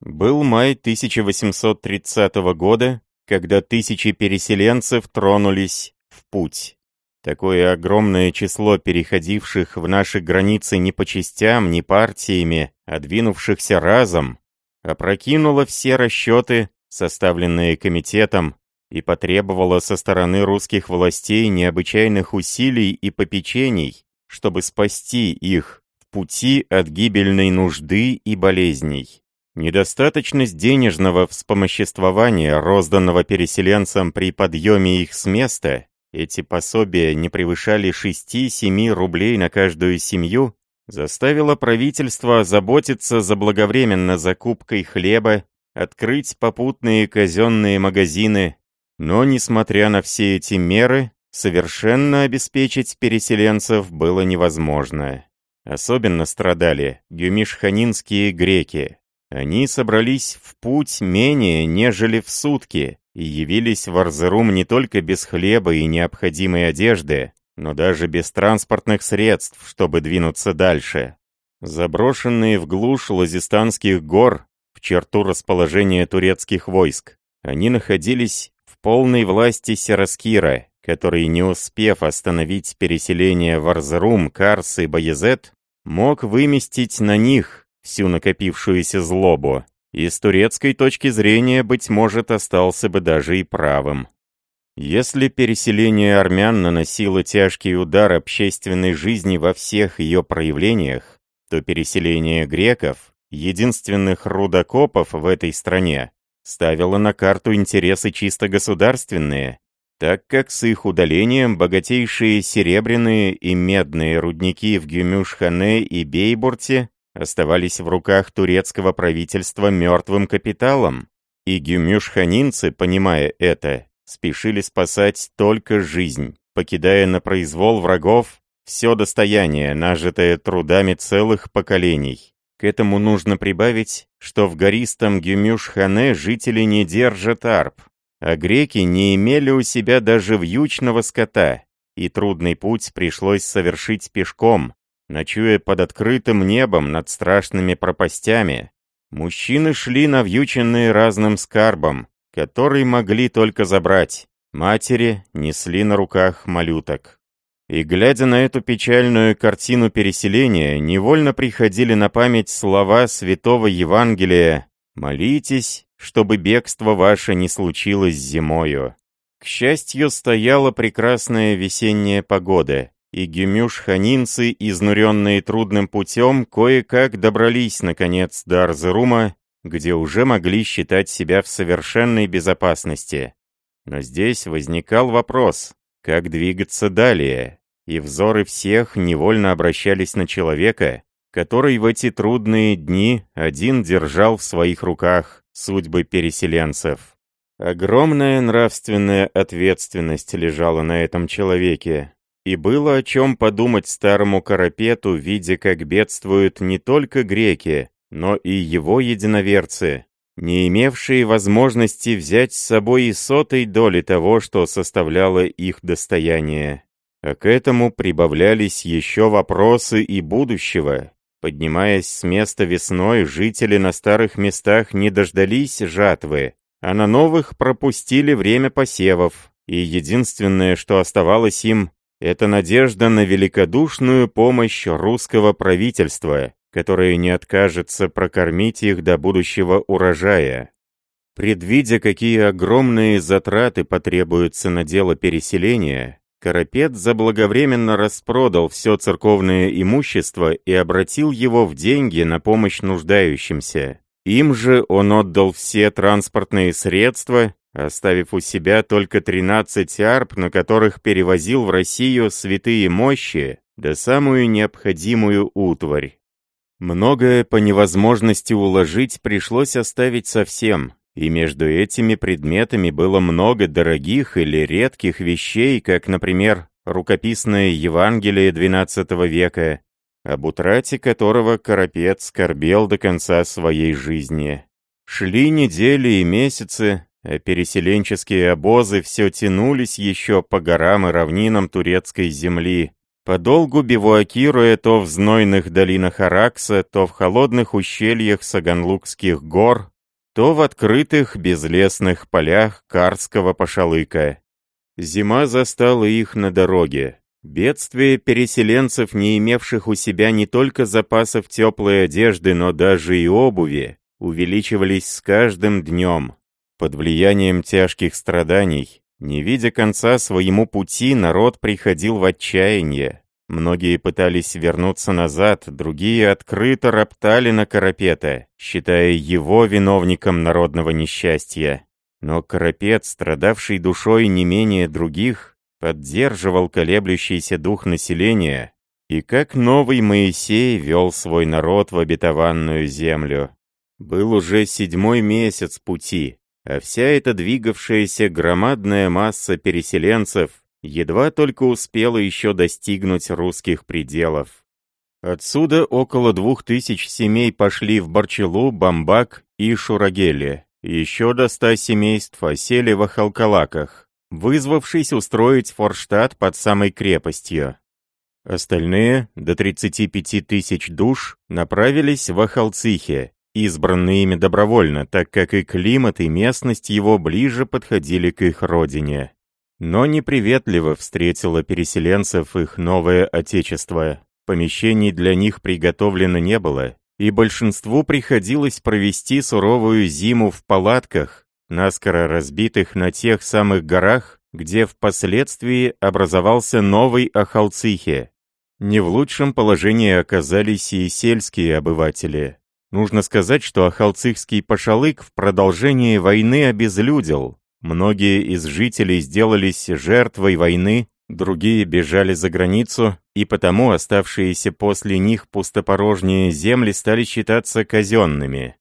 Был май 1830 года, когда тысячи переселенцев тронулись в путь. Такое огромное число переходивших в наши границы не по частям, не партиями, а двинувшихся разом, опрокинуло все расчеты, составленные комитетом, и потребовало со стороны русских властей необычайных усилий и попечений, чтобы спасти их в пути от гибельной нужды и болезней. Недостаточность денежного вспомоществования, розданного переселенцам при подъеме их с места, эти пособия не превышали 6-7 рублей на каждую семью, заставило правительство озаботиться заблаговременно закупкой хлеба, открыть попутные казенные магазины, но, несмотря на все эти меры, совершенно обеспечить переселенцев было невозможно. Особенно страдали гюмишханинские греки. Они собрались в путь менее, нежели в сутки, и явились в Арзерум не только без хлеба и необходимой одежды, но даже без транспортных средств, чтобы двинуться дальше. Заброшенные в глушь Лазистанских гор, в черту расположения турецких войск, они находились в полной власти Сераскира, который, не успев остановить переселение в Арзерум, Карс и Баязет, мог выместить на них всю накопившуюся злобу, и с турецкой точки зрения, быть может, остался бы даже и правым. Если переселение армян наносило тяжкий удар общественной жизни во всех ее проявлениях, то переселение греков, единственных рудокопов в этой стране, ставило на карту интересы чисто государственные, так как с их удалением богатейшие серебряные и медные рудники в Гюмюш-Хане и Бейбурте оставались в руках турецкого правительства мертвым капиталом, и гюмюшханинцы, понимая это, спешили спасать только жизнь, покидая на произвол врагов все достояние, нажитое трудами целых поколений. К этому нужно прибавить, что в гористом Гюмюш-Хане жители не держат арп, а греки не имели у себя даже вьючного скота, и трудный путь пришлось совершить пешком, Ночуя под открытым небом над страшными пропастями, мужчины шли навьюченные разным скарбом, который могли только забрать. Матери несли на руках малюток. И глядя на эту печальную картину переселения, невольно приходили на память слова святого Евангелия «Молитесь, чтобы бегство ваше не случилось зимою». К счастью, стояла прекрасная весенняя погода, и гемюш-ханинцы, изнуренные трудным путем, кое-как добрались, наконец, до Арзерума, где уже могли считать себя в совершенной безопасности. Но здесь возникал вопрос, как двигаться далее, и взоры всех невольно обращались на человека, который в эти трудные дни один держал в своих руках судьбы переселенцев. Огромная нравственная ответственность лежала на этом человеке, и было о чем подумать старому Карапету, видя, как бедствуют не только греки, но и его единоверцы, не имевшие возможности взять с собой и сотой доли того, что составляло их достояние. А к этому прибавлялись еще вопросы и будущего. Поднимаясь с места весной, жители на старых местах не дождались жатвы, а на новых пропустили время посевов, и единственное, что оставалось им, это надежда на великодушную помощь русского правительства, которое не откажется прокормить их до будущего урожая. Предвидя, какие огромные затраты потребуются на дело переселения, Карапет заблаговременно распродал все церковное имущество и обратил его в деньги на помощь нуждающимся. Им же он отдал все транспортные средства оставив у себя только 13 арп, на которых перевозил в Россию святые мощи, да самую необходимую утварь. Многое по невозможности уложить пришлось оставить совсем, и между этими предметами было много дорогих или редких вещей, как, например, рукописное Евангелие XII века, об утрате которого Карапет скорбел до конца своей жизни. Шли недели и месяцы, а переселенческие обозы все тянулись еще по горам и равнинам турецкой земли, подолгу бивуакируя то в знойных долинах Аракса, то в холодных ущельях Саганлукских гор, то в открытых безлесных полях Карского пошалыка. Зима застала их на дороге. Бедствие переселенцев, не имевших у себя не только запасов теплой одежды, но даже и обуви, увеличивались с каждым днем. Под влиянием тяжких страданий, не видя конца своему пути, народ приходил в отчаяние. Многие пытались вернуться назад, другие открыто роптали на Карапета, считая его виновником народного несчастья. Но Карапет, страдавший душой не менее других, поддерживал колеблющийся дух населения и как новый Моисей вел свой народ в обетованную землю. Был уже седьмой месяц пути, а вся эта двигавшаяся громадная масса переселенцев едва только успела еще достигнуть русских пределов. Отсюда около двух тысяч семей пошли в Барчелу, Бамбак и Шурагеле. Еще до ста семейств осели в Ахалкалаках вызвавшись устроить форштадт под самой крепостью. Остальные, до 35 тысяч душ, направились в Ахалцихе, избранные ими добровольно, так как и климат, и местность его ближе подходили к их родине. Но неприветливо встретило переселенцев их новое отечество. Помещений для них приготовлено не было, и большинству приходилось провести суровую зиму в палатках, наскоро разбитых на тех самых горах, где впоследствии образовался новый Ахалцихе. Не в лучшем положении оказались и сельские обыватели. Нужно сказать, что Ахалцихский пошалык в продолжении войны обезлюдил. Многие из жителей сделались жертвой войны, другие бежали за границу, и потому оставшиеся после них пустопорожние земли стали считаться казенными.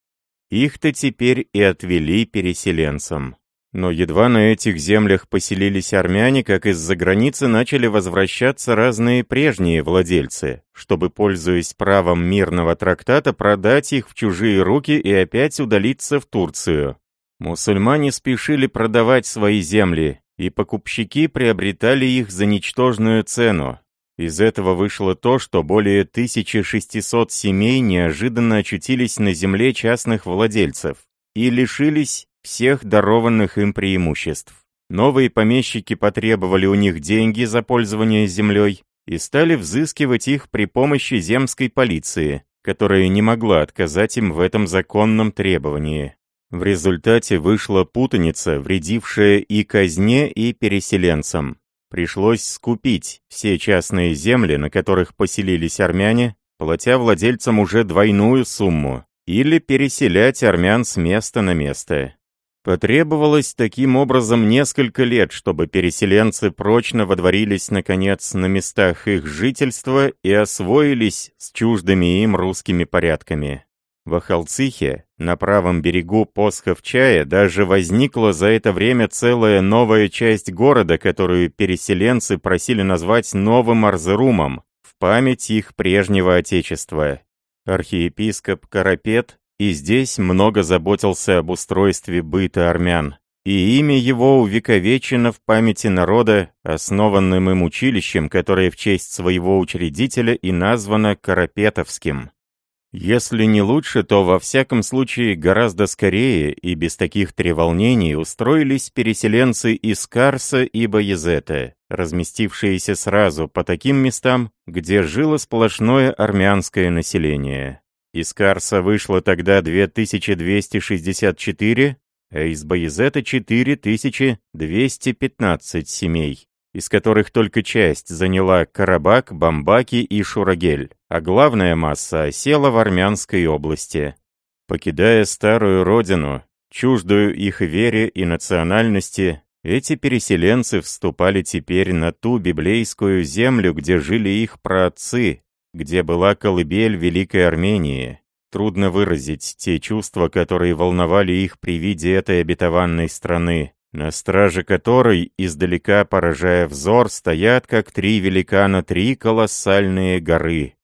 Их-то теперь и отвели переселенцам. Но едва на этих землях поселились армяне, как из-за границы начали возвращаться разные прежние владельцы, чтобы, пользуясь правом мирного трактата, продать их в чужие руки и опять удалиться в Турцию. Мусульмане спешили продавать свои земли, и покупщики приобретали их за ничтожную цену, из этого вышло то, что более 1600 семей неожиданно очутились на земле частных владельцев и лишились всех дарованных им преимуществ. Новые помещики потребовали у них деньги за пользование землей и стали взыскивать их при помощи земской полиции, которая не могла отказать им в этом законном требовании. В результате вышла путаница, вредившая и казне, и переселенцам. Пришлось скупить все частные земли, на которых поселились армяне, платя владельцам уже двойную сумму, или переселять армян с места на место. Потребовалось таким образом несколько лет, чтобы переселенцы прочно водворились, наконец, на местах их жительства и освоились с чуждыми им русскими порядками. В Ахалцихе, на правом берегу Посхов-Чая, даже возникла за это время целая новая часть города, которую переселенцы просили назвать Новым Арзерумом, в память их прежнего отечества. Архиепископ Карапет и здесь много заботился об устройстве быта армян, и имя его увековечено в памяти народа, основанным им училищем, которое в честь своего учредителя и названо Карапетовским. Если не лучше, то во всяком случае гораздо скорее и без таких треволнений устроились переселенцы из Карса и Баязета, разместившиеся сразу по таким местам, где жило сплошное армянское население. Из Карса вышло тогда 2264, а из Баязета 4215 семей из которых только часть заняла Карабак, Бамбаки и Шурагель, а главная масса осела в Армянской области. Покидая старую родину, чуждую их вере и национальности, эти переселенцы вступали теперь на ту библейскую землю, где жили их праотцы, где была колыбель Великой Армении. Трудно выразить те чувства, которые волновали их при виде этой обетованной страны, на страже которой, издалека поражая взор, стоят, как три великана, три колоссальные горы.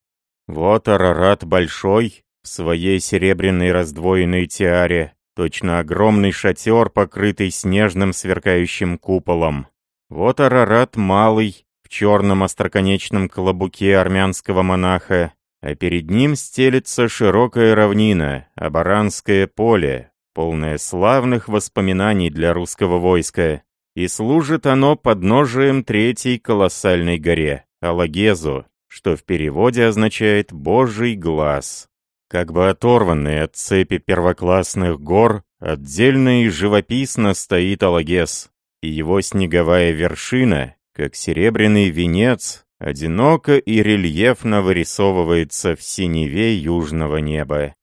Вот Арарат Большой, в своей серебряной раздвоенной тиаре, точно огромный шатер, покрытый снежным сверкающим куполом. Вот Арарат Малый, в черном остроконечном клобуке армянского монаха, а перед ним стелется широкая равнина, Абаранское поле, полное славных воспоминаний для русского войска, и служит оно подножием третьей колоссальной горе, Алагезу, что в переводе означает «Божий глаз». Как бы оторванный от цепи первоклассных гор, отдельно и живописно стоит Алагез, и его снеговая вершина, как серебряный венец, одиноко и рельефно вырисовывается в синеве южного неба.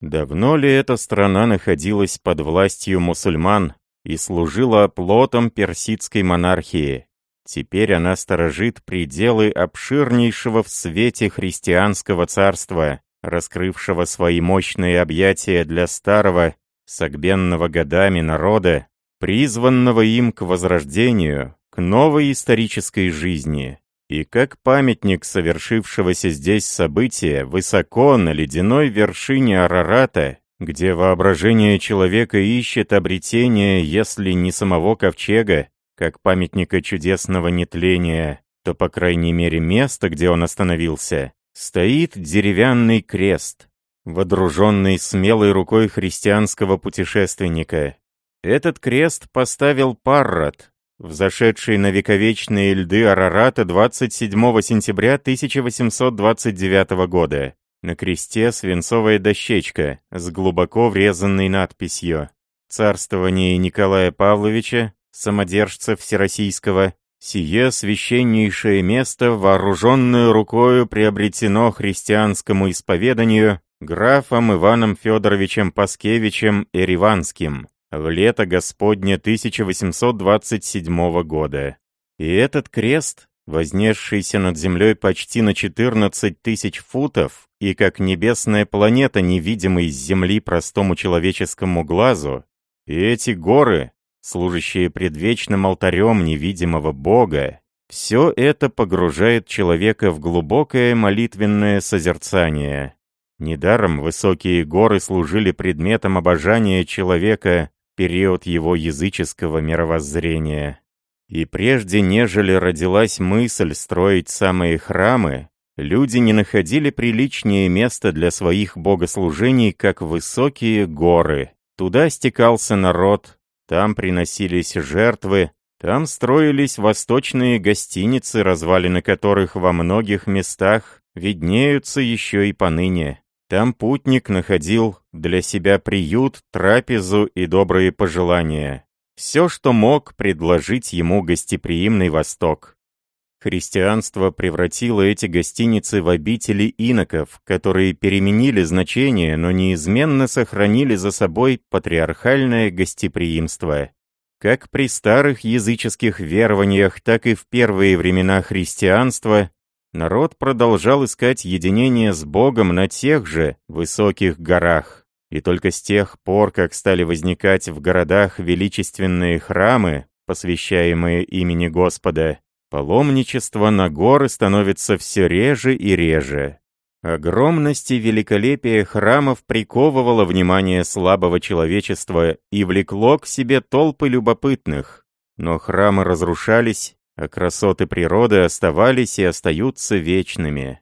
Давно ли эта страна находилась под властью мусульман и служила оплотом персидской монархии? Теперь она сторожит пределы обширнейшего в свете христианского царства, раскрывшего свои мощные объятия для старого, согбенного годами народа, призванного им к возрождению, к новой исторической жизни. И как памятник совершившегося здесь события, высоко на ледяной вершине Арарата, где воображение человека ищет обретение, если не самого ковчега, как памятника чудесного нетления, то, по крайней мере, место, где он остановился, стоит деревянный крест, водруженный смелой рукой христианского путешественника. Этот крест поставил Паррат, взошедший на вековечные льды Арарата 27 сентября 1829 года. На кресте свинцовая дощечка с глубоко врезанной надписью «Царствование Николая Павловича, самодержца Всероссийского, сие священнейшее место, вооруженное рукою приобретено христианскому исповеданию графом Иваном Федоровичем Паскевичем Эриванским, в лето Господне 1827 года. И этот крест, вознесшийся над землей почти на 14 тысяч футов, и как небесная планета, невидимый с земли простому человеческому глазу, и эти горы, служащие предвечным алтарем невидимого Бога, все это погружает человека в глубокое молитвенное созерцание. Недаром высокие горы служили предметом обожания человека период его языческого мировоззрения. И прежде нежели родилась мысль строить самые храмы, люди не находили приличнее места для своих богослужений, как высокие горы. Туда стекался народ, там приносились жертвы, там строились восточные гостиницы, развалины которых во многих местах виднеются еще и поныне. Там путник находил для себя приют, трапезу и добрые пожелания. Все, что мог предложить ему гостеприимный Восток. Христианство превратило эти гостиницы в обители иноков, которые переменили значение, но неизменно сохранили за собой патриархальное гостеприимство. Как при старых языческих верованиях, так и в первые времена христианства народ продолжал искать единение с Богом на тех же высоких горах. И только с тех пор, как стали возникать в городах величественные храмы, посвящаемые имени Господа, паломничество на горы становится все реже и реже. Огромность и великолепие храмов приковывало внимание слабого человечества и влекло к себе толпы любопытных. Но храмы разрушались, а красоты природы оставались и остаются вечными.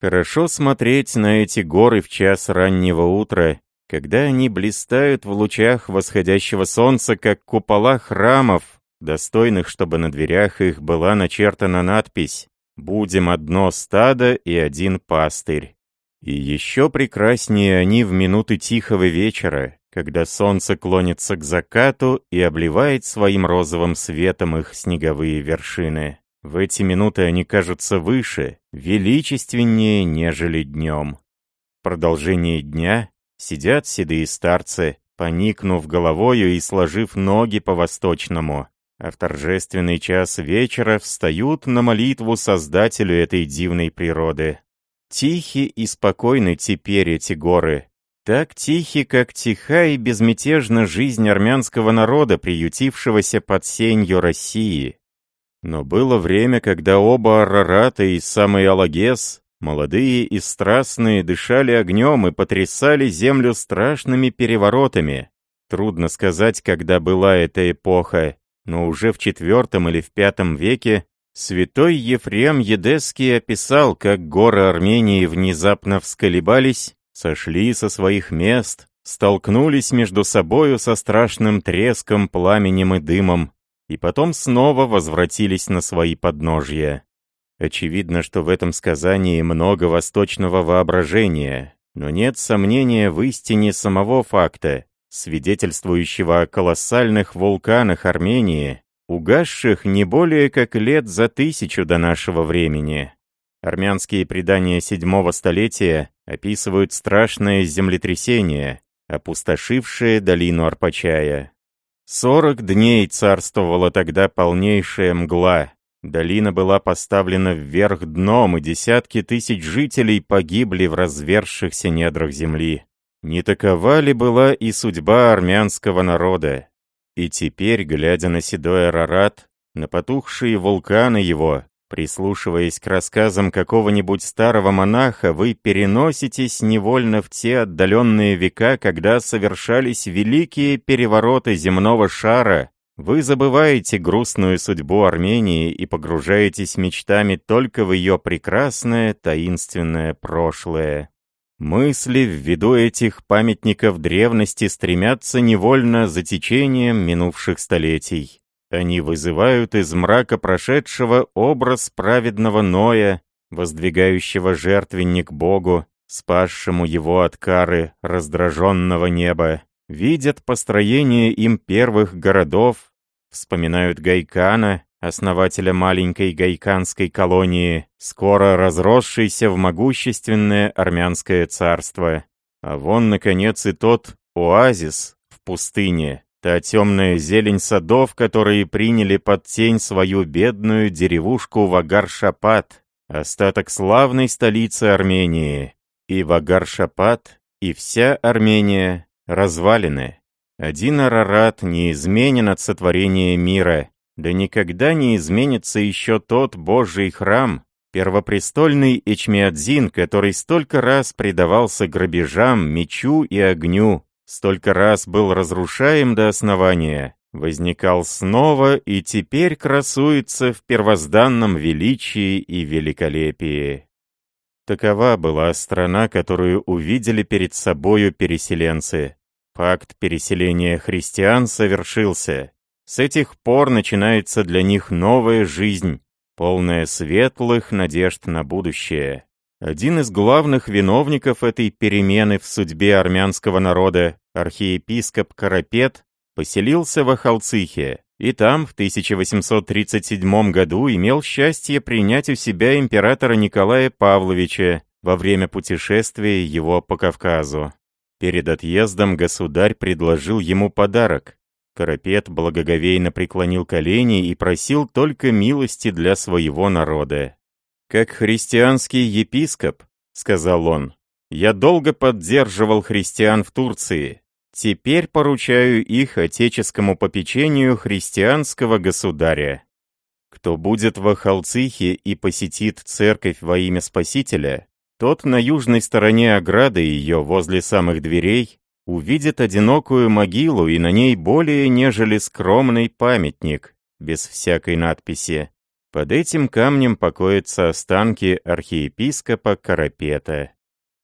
Хорошо смотреть на эти горы в час раннего утра, когда они блистают в лучах восходящего солнца, как купола храмов, достойных, чтобы на дверях их была начертана надпись «Будем одно стадо и один пастырь». И еще прекраснее они в минуты тихого вечера, когда солнце клонится к закату и обливает своим розовым светом их снеговые вершины. В эти минуты они кажутся выше, величественнее, нежели днем. В продолжении дня сидят седые старцы, поникнув головою и сложив ноги по-восточному, а в торжественный час вечера встают на молитву Создателю этой дивной природы. Тихи и спокойны теперь эти горы, так тихи, как тиха и безмятежна жизнь армянского народа, приютившегося под сенью России. Но было время, когда оба Арарата и самый Алагес, молодые и страстные, дышали огнем и потрясали землю страшными переворотами. Трудно сказать, когда была эта эпоха, но уже в IV или в V веке святой Ефрем Едесский описал, как горы Армении внезапно всколебались, сошли со своих мест, столкнулись между собою со страшным треском, пламенем и дымом, и потом снова возвратились на свои подножья. Очевидно, что в этом сказании много восточного воображения, но нет сомнения в истине самого факта, свидетельствующего о колоссальных вулканах Армении, угасших не более как лет за тысячу до нашего времени. Армянские предания седьмого столетия описывают страшное землетрясение, опустошившее долину Арпачая. Сорок дней царствовала тогда полнейшая мгла. Долина была поставлена вверх дном, и десятки тысяч жителей погибли в развершихся недрах земли. Не такова ли была и судьба армянского народа? И теперь, глядя на седой Арарат, на потухшие вулканы его, Прислушиваясь к рассказам какого-нибудь старого монаха, вы переноситесь невольно в те отдаленные века, когда совершались великие перевороты земного шара, вы забываете грустную судьбу Армении и погружаетесь мечтами только в ее прекрасное таинственное прошлое. Мысли в виду этих памятников древности стремятся невольно за течением минувших столетий. Они вызывают из мрака прошедшего образ праведного Ноя, воздвигающего жертвенник Богу, спасшему его от кары раздраженного неба. Видят построение им первых городов, вспоминают Гайкана, основателя маленькой гайканской колонии, скоро разросшейся в могущественное армянское царство. А вон, наконец, и тот оазис в пустыне, Та темная зелень садов, которые приняли под тень свою бедную деревушку Вагар-Шапат, остаток славной столицы Армении. И Вагар-Шапат, и вся Армения развалины. Один Арарат не изменен от сотворения мира, да никогда не изменится еще тот Божий храм, первопрестольный Эчмиадзин, который столько раз предавался грабежам, мечу и огню, столько раз был разрушаем до основания, возникал снова и теперь красуется в первозданном величии и великолепии. Такова была страна, которую увидели перед собою переселенцы. Факт переселения христиан совершился. С этих пор начинается для них новая жизнь, полная светлых надежд на будущее. Один из главных виновников этой перемены в судьбе армянского народа, архиепископ Карапет, поселился в Ахалцихе, и там в 1837 году имел счастье принять у себя императора Николая Павловича во время путешествия его по Кавказу. Перед отъездом государь предложил ему подарок. Карапет благоговейно преклонил колени и просил только милости для своего народа. «Как христианский епископ», — сказал он, — «я долго поддерживал христиан в Турции. Теперь поручаю их отеческому попечению христианского государя. Кто будет в Ахалцихе и посетит церковь во имя Спасителя, тот на южной стороне ограды ее возле самых дверей увидит одинокую могилу и на ней более нежели скромный памятник, без всякой надписи. Под этим камнем покоятся останки архиепископа Карапета.